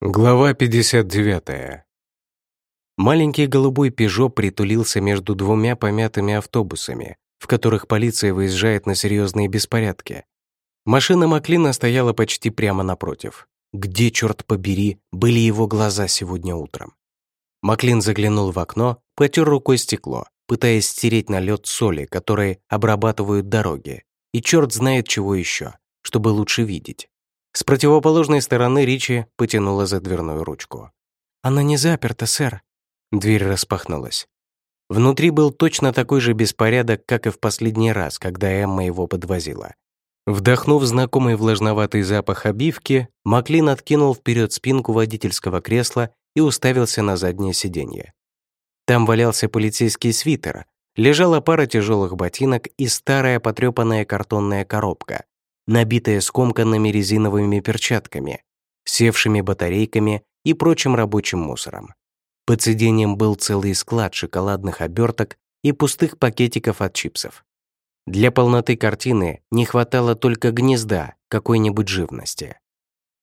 Глава 59. Маленький голубой «Пежо» притулился между двумя помятыми автобусами, в которых полиция выезжает на серьезные беспорядки. Машина Маклина стояла почти прямо напротив. Где, черт побери, были его глаза сегодня утром? Маклин заглянул в окно, потер рукой стекло, пытаясь стереть налет соли, которые обрабатывают дороги, и черт знает чего еще, чтобы лучше видеть. С противоположной стороны Ричи потянула за дверную ручку. «Она не заперта, сэр». Дверь распахнулась. Внутри был точно такой же беспорядок, как и в последний раз, когда Эмма его подвозила. Вдохнув знакомый влажноватый запах обивки, Маклин откинул вперед спинку водительского кресла и уставился на заднее сиденье. Там валялся полицейский свитер, лежала пара тяжелых ботинок и старая потрепанная картонная коробка, набитая скомканными резиновыми перчатками, севшими батарейками и прочим рабочим мусором. Под сиденьем был целый склад шоколадных оберток и пустых пакетиков от чипсов. Для полноты картины не хватало только гнезда какой-нибудь живности.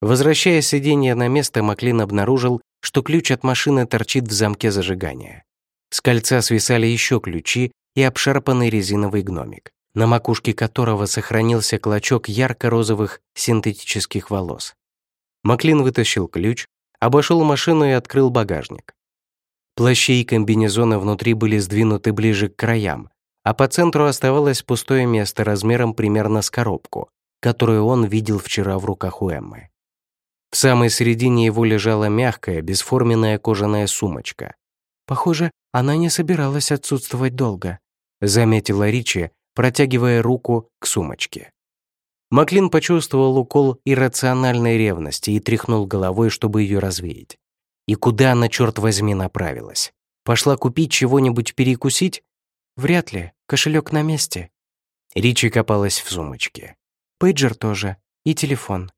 Возвращая сиденье на место, Маклин обнаружил, что ключ от машины торчит в замке зажигания. С кольца свисали еще ключи и обшарпанный резиновый гномик на макушке которого сохранился клочок ярко-розовых синтетических волос. Маклин вытащил ключ, обошел машину и открыл багажник. Плащи и комбинезоны внутри были сдвинуты ближе к краям, а по центру оставалось пустое место размером примерно с коробку, которую он видел вчера в руках у Эммы. В самой середине его лежала мягкая, бесформенная кожаная сумочка. «Похоже, она не собиралась отсутствовать долго», заметила Ричи, протягивая руку к сумочке. Маклин почувствовал укол иррациональной ревности и тряхнул головой, чтобы ее развеять. И куда она, черт возьми, направилась? Пошла купить чего-нибудь перекусить? Вряд ли, кошелек на месте. Ричи копалась в сумочке. Пейджер тоже. И телефон.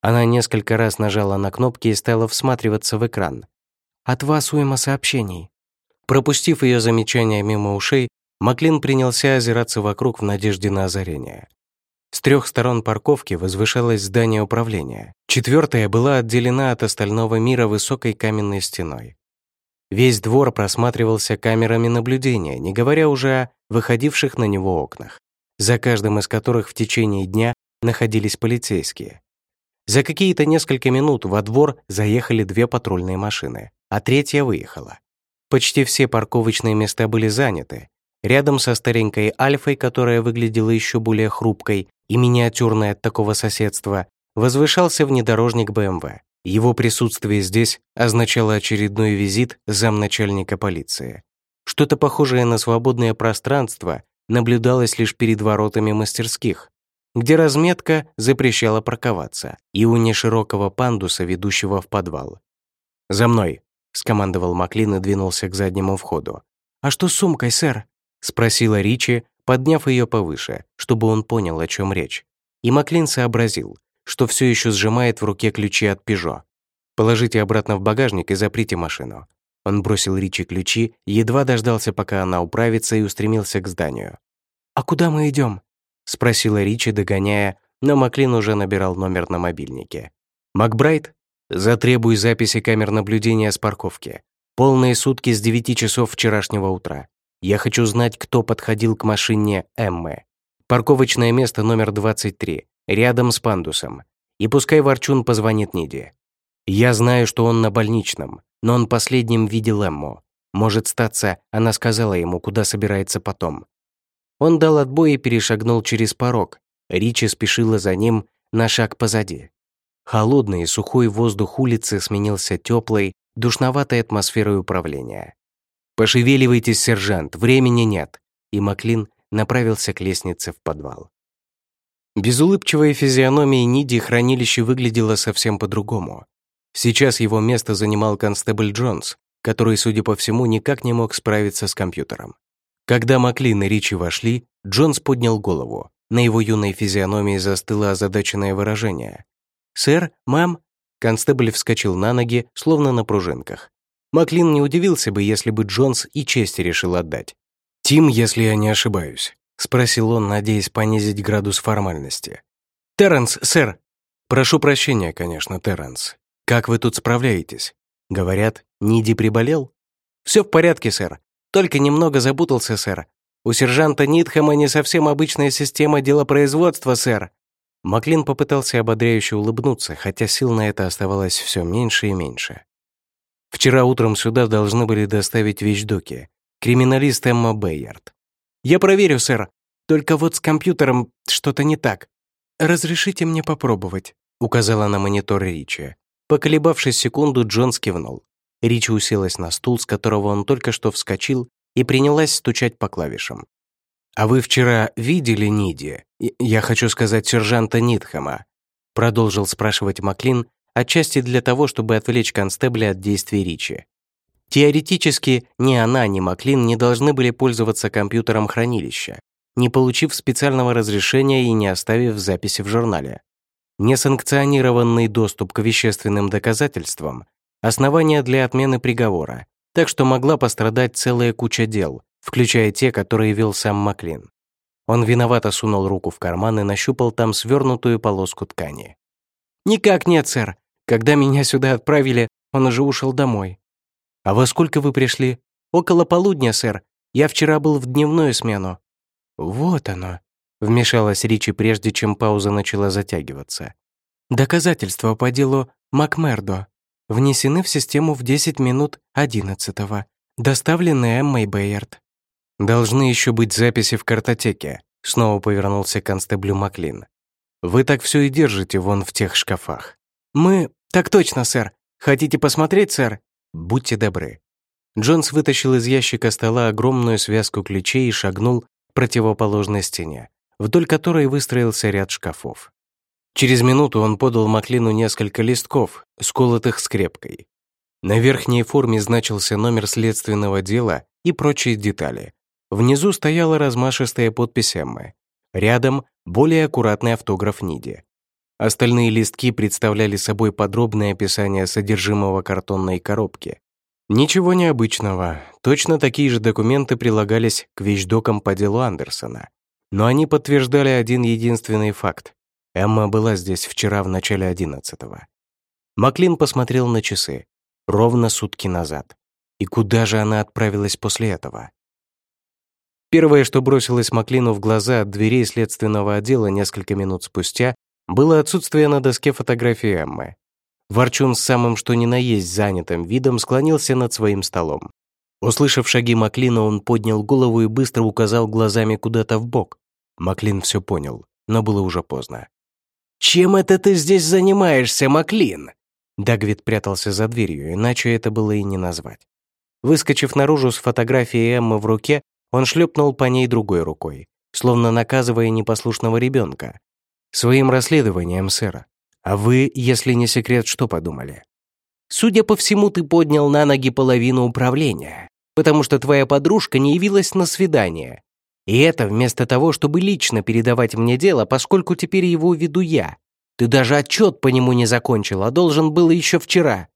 Она несколько раз нажала на кнопки и стала всматриваться в экран. «От вас уйма сообщений». Пропустив ее замечания мимо ушей, Маклин принялся озираться вокруг в надежде на озарение. С трех сторон парковки возвышалось здание управления. Четвертая была отделена от остального мира высокой каменной стеной. Весь двор просматривался камерами наблюдения, не говоря уже о выходивших на него окнах, за каждым из которых в течение дня находились полицейские. За какие-то несколько минут во двор заехали две патрульные машины, а третья выехала. Почти все парковочные места были заняты, Рядом со старенькой Альфой, которая выглядела еще более хрупкой и миниатюрной от такого соседства, возвышался внедорожник БМВ. Его присутствие здесь означало очередной визит замначальника полиции. Что-то похожее на свободное пространство наблюдалось лишь перед воротами мастерских, где разметка запрещала парковаться, и у неширокого пандуса, ведущего в подвал. «За мной!» — скомандовал Маклин и двинулся к заднему входу. «А что с сумкой, сэр?» — спросила Ричи, подняв ее повыше, чтобы он понял, о чем речь. И Маклин сообразил, что все еще сжимает в руке ключи от «Пежо». «Положите обратно в багажник и заприте машину». Он бросил Ричи ключи, едва дождался, пока она управится, и устремился к зданию. «А куда мы идем? спросила Ричи, догоняя, но Маклин уже набирал номер на мобильнике. «Макбрайт, затребуй записи камер наблюдения с парковки. Полные сутки с 9 часов вчерашнего утра. Я хочу знать, кто подходил к машине Эммы. Парковочное место номер 23, рядом с пандусом. И пускай Ворчун позвонит Ниде. Я знаю, что он на больничном, но он последним видел Эмму. Может статься, она сказала ему, куда собирается потом. Он дал отбой и перешагнул через порог. Ричи спешила за ним на шаг позади. Холодный и сухой воздух улицы сменился теплой, душноватой атмосферой управления. «Пошевеливайтесь, сержант, времени нет!» И Маклин направился к лестнице в подвал. Безулыбчивая физиономия Ниди хранилище выглядело совсем по-другому. Сейчас его место занимал констебль Джонс, который, судя по всему, никак не мог справиться с компьютером. Когда Маклин и Ричи вошли, Джонс поднял голову. На его юной физиономии застыло озадаченное выражение. «Сэр, мам?» Констебль вскочил на ноги, словно на пружинках. Маклин не удивился бы, если бы Джонс и честь решил отдать. «Тим, если я не ошибаюсь», — спросил он, надеясь понизить градус формальности. «Терренс, сэр!» «Прошу прощения, конечно, Терренс. Как вы тут справляетесь? Говорят, Ниди приболел? Все в порядке, сэр. Только немного запутался, сэр. У сержанта Нитхэма не совсем обычная система делопроизводства, сэр. Маклин попытался ободряюще улыбнуться, хотя сил на это оставалось все меньше и меньше. Вчера утром сюда должны были доставить вещдоки. Криминалист Эмма Бейярд. «Я проверю, сэр. Только вот с компьютером что-то не так. Разрешите мне попробовать», — указала на монитор Ричи. Поколебавшись секунду, Джон скивнул. Ричи уселась на стул, с которого он только что вскочил, и принялась стучать по клавишам. «А вы вчера видели Ниди? Я хочу сказать сержанта Нитхэма?» Продолжил спрашивать Маклин, отчасти для того, чтобы отвлечь констебля от действий Ричи. Теоретически, ни она, ни Маклин не должны были пользоваться компьютером хранилища, не получив специального разрешения и не оставив записи в журнале. Несанкционированный доступ к вещественным доказательствам – основание для отмены приговора, так что могла пострадать целая куча дел, включая те, которые вел сам Маклин. Он виновато сунул руку в карман и нащупал там свернутую полоску ткани. «Никак нет, сэр. Когда меня сюда отправили, он уже ушел домой. «А во сколько вы пришли?» «Около полудня, сэр. Я вчера был в дневную смену». «Вот оно», — вмешалась Ричи, прежде чем пауза начала затягиваться. «Доказательства по делу Макмердо внесены в систему в 10 минут 11-го, доставлены Эммой Бейерт». «Должны еще быть записи в картотеке», — снова повернулся к констеблю Маклин. «Вы так все и держите вон в тех шкафах». «Мы... Так точно, сэр. Хотите посмотреть, сэр? Будьте добры». Джонс вытащил из ящика стола огромную связку ключей и шагнул к противоположной стене, вдоль которой выстроился ряд шкафов. Через минуту он подал Маклину несколько листков, сколотых скрепкой. На верхней форме значился номер следственного дела и прочие детали. Внизу стояла размашистая подпись Эммы. Рядом более аккуратный автограф Ниди. Остальные листки представляли собой подробное описание содержимого картонной коробки. Ничего необычного, точно такие же документы прилагались к вещдокам по делу Андерсона. Но они подтверждали один единственный факт. Эмма была здесь вчера в начале одиннадцатого. Маклин посмотрел на часы. Ровно сутки назад. И куда же она отправилась после этого? Первое, что бросилось Маклину в глаза от дверей следственного отдела несколько минут спустя, было отсутствие на доске фотографии Эммы. Ворчун с самым что ни на есть занятым видом склонился над своим столом. Услышав шаги Маклина, он поднял голову и быстро указал глазами куда-то в бок. Маклин все понял, но было уже поздно. «Чем это ты здесь занимаешься, Маклин?» Дагвид прятался за дверью, иначе это было и не назвать. Выскочив наружу с фотографией Эммы в руке, он шлепнул по ней другой рукой, словно наказывая непослушного ребенка, Своим расследованием, сэр. А вы, если не секрет, что подумали? Судя по всему, ты поднял на ноги половину управления, потому что твоя подружка не явилась на свидание. И это вместо того, чтобы лично передавать мне дело, поскольку теперь его веду я. Ты даже отчет по нему не закончил, а должен был еще вчера.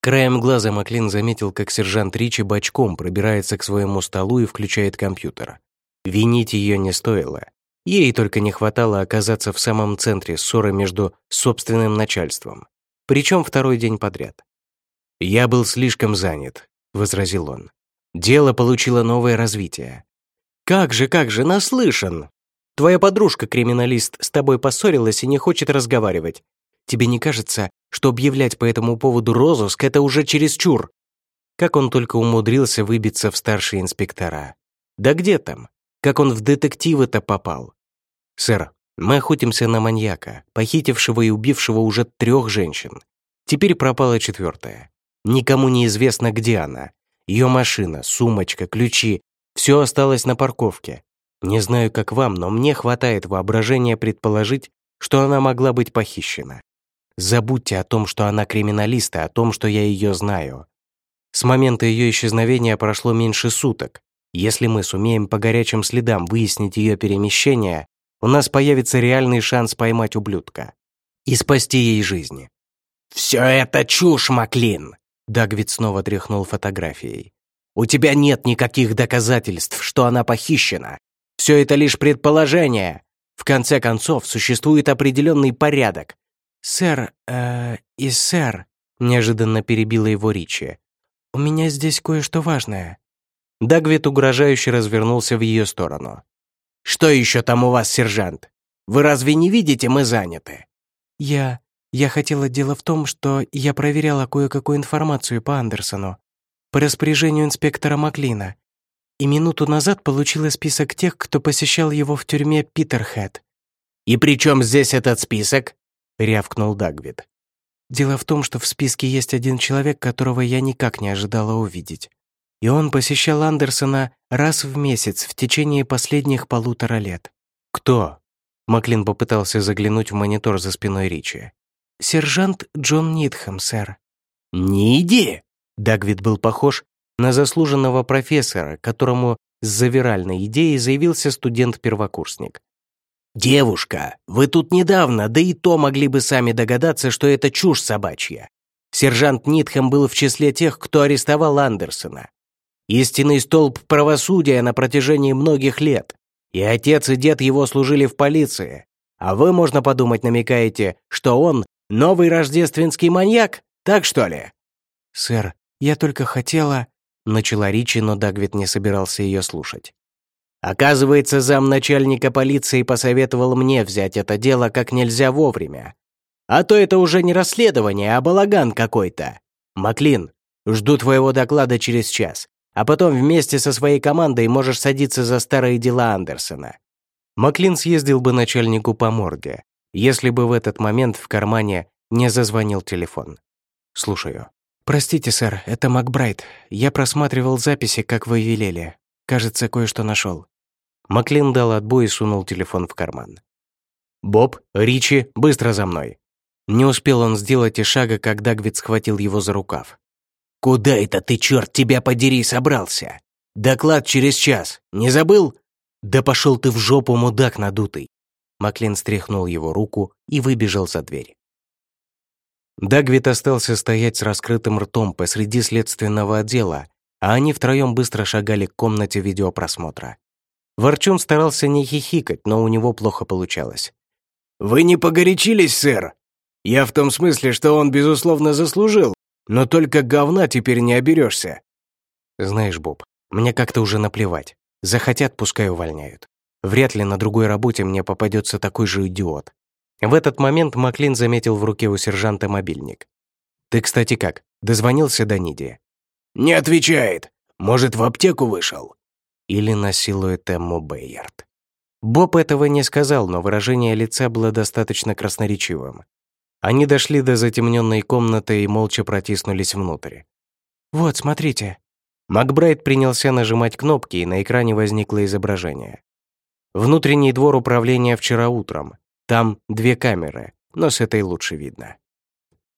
Краем глаза Маклин заметил, как сержант Ричи бочком пробирается к своему столу и включает компьютер. Винить ее не стоило. Ей только не хватало оказаться в самом центре ссоры между собственным начальством, причем второй день подряд. «Я был слишком занят», — возразил он. «Дело получило новое развитие». «Как же, как же, наслышан! Твоя подружка-криминалист с тобой поссорилась и не хочет разговаривать. Тебе не кажется, что объявлять по этому поводу розыск — это уже чересчур?» Как он только умудрился выбиться в старшие инспектора. Да где там? Как он в детективы-то попал? Сэр, мы охотимся на маньяка, похитившего и убившего уже трех женщин. Теперь пропала четвертая. Никому не известно, где она. Ее машина, сумочка, ключи — все осталось на парковке. Не знаю, как вам, но мне хватает воображения предположить, что она могла быть похищена. Забудьте о том, что она криминалист, и о том, что я ее знаю. С момента ее исчезновения прошло меньше суток, если мы сумеем по горячим следам выяснить ее перемещение, у нас появится реальный шанс поймать ублюдка и спасти ей жизни. «Все это чушь, Маклин!» Дагвид снова тряхнул фотографией. «У тебя нет никаких доказательств, что она похищена. Все это лишь предположение. В конце концов, существует определенный порядок. Сэр, э, и сэр, — неожиданно перебила его Ричи. «У меня здесь кое-что важное». Дагвит угрожающе развернулся в ее сторону. «Что еще там у вас, сержант? Вы разве не видите, мы заняты?» «Я... я хотела дело в том, что я проверяла кое-какую информацию по Андерсону, по распоряжению инспектора Маклина, и минуту назад получила список тех, кто посещал его в тюрьме Питерхед». «И при чем здесь этот список?» — рявкнул Дагвид. «Дело в том, что в списке есть один человек, которого я никак не ожидала увидеть. И он посещал Андерсона раз в месяц в течение последних полутора лет. «Кто?» Маклин попытался заглянуть в монитор за спиной Ричи. «Сержант Джон Нитхэм, сэр». «Не иди!» Дагвид был похож на заслуженного профессора, которому с завиральной идеей заявился студент-первокурсник. «Девушка, вы тут недавно, да и то могли бы сами догадаться, что это чушь собачья. Сержант Нитхэм был в числе тех, кто арестовал Андерсона. Истинный столб правосудия на протяжении многих лет. И отец и дед его служили в полиции. А вы, можно подумать, намекаете, что он новый рождественский маньяк, так что ли?» «Сэр, я только хотела...» Начала Ричи, но Дагвид не собирался ее слушать. Оказывается, замначальника полиции посоветовал мне взять это дело как нельзя вовремя. А то это уже не расследование, а балаган какой-то. Маклин, жду твоего доклада через час а потом вместе со своей командой можешь садиться за старые дела Андерсона». Маклин съездил бы начальнику по морде, если бы в этот момент в кармане не зазвонил телефон. «Слушаю». «Простите, сэр, это Макбрайт. Я просматривал записи, как вы велели. Кажется, кое-что нашел». Маклин дал отбой и сунул телефон в карман. «Боб, Ричи, быстро за мной!» Не успел он сделать и шага, как Дагвид схватил его за рукав. «Куда это ты, черт тебя подери, собрался? Доклад через час. Не забыл? Да пошел ты в жопу, мудак надутый!» Маклин стряхнул его руку и выбежал за дверь. Дагвит остался стоять с раскрытым ртом посреди следственного отдела, а они втроем быстро шагали к комнате видеопросмотра. Ворчун старался не хихикать, но у него плохо получалось. «Вы не погорячились, сэр? Я в том смысле, что он, безусловно, заслужил, но только говна теперь не оберешься. Знаешь, Боб, мне как-то уже наплевать. Захотят, пускай увольняют. Вряд ли на другой работе мне попадется такой же идиот. В этот момент Маклин заметил в руке у сержанта мобильник. «Ты, кстати, как, дозвонился до Ниди?» «Не отвечает. Может, в аптеку вышел?» Или насилует Эмму Бейерт. Боб этого не сказал, но выражение лица было достаточно красноречивым. Они дошли до затемненной комнаты и молча протиснулись внутрь. «Вот, смотрите». Макбрайт принялся нажимать кнопки, и на экране возникло изображение. Внутренний двор управления вчера утром. Там две камеры, но с этой лучше видно.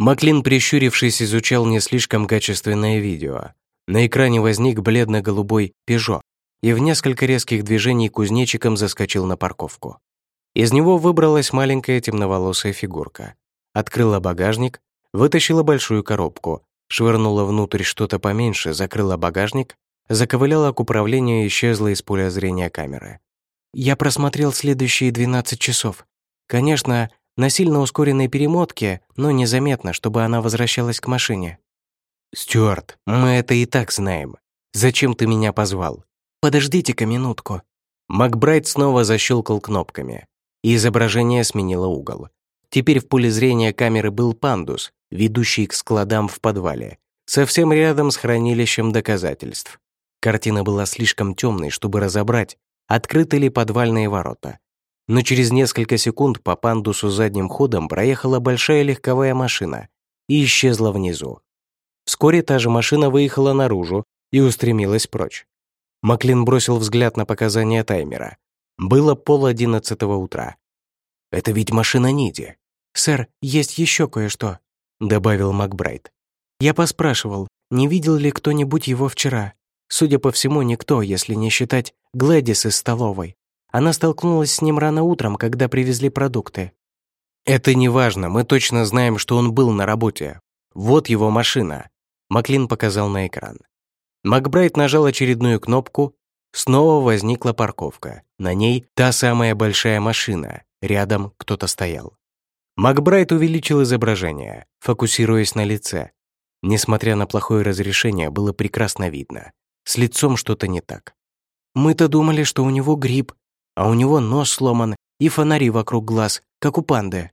Маклин, прищурившись, изучал не слишком качественное видео. На экране возник бледно-голубой «Пежо», и в несколько резких движений кузнечиком заскочил на парковку. Из него выбралась маленькая темноволосая фигурка открыла багажник, вытащила большую коробку, швырнула внутрь что-то поменьше, закрыла багажник, заковыляла к управлению и исчезла из поля зрения камеры. Я просмотрел следующие 12 часов. Конечно, на сильно ускоренной перемотке, но незаметно, чтобы она возвращалась к машине. «Стюарт, мы это и так знаем. Зачем ты меня позвал?» «Подождите-ка минутку». Макбрайт снова защелкал кнопками, и изображение сменило угол. Теперь в поле зрения камеры был пандус, ведущий к складам в подвале, совсем рядом с хранилищем доказательств. Картина была слишком темной, чтобы разобрать, открыты ли подвальные ворота. Но через несколько секунд по пандусу задним ходом проехала большая легковая машина и исчезла внизу. Вскоре та же машина выехала наружу и устремилась прочь. Маклин бросил взгляд на показания таймера. Было пол одиннадцатого утра. Это ведь машина Ниди. «Сэр, есть еще кое-что», — добавил Макбрайт. «Я поспрашивал, не видел ли кто-нибудь его вчера. Судя по всему, никто, если не считать Глэдис из столовой. Она столкнулась с ним рано утром, когда привезли продукты». «Это не важно, мы точно знаем, что он был на работе. Вот его машина», — Маклин показал на экран. Макбрайт нажал очередную кнопку, снова возникла парковка. На ней та самая большая машина, рядом кто-то стоял. Макбрайт увеличил изображение, фокусируясь на лице. Несмотря на плохое разрешение, было прекрасно видно. С лицом что-то не так. Мы-то думали, что у него грипп, а у него нос сломан и фонари вокруг глаз, как у панды.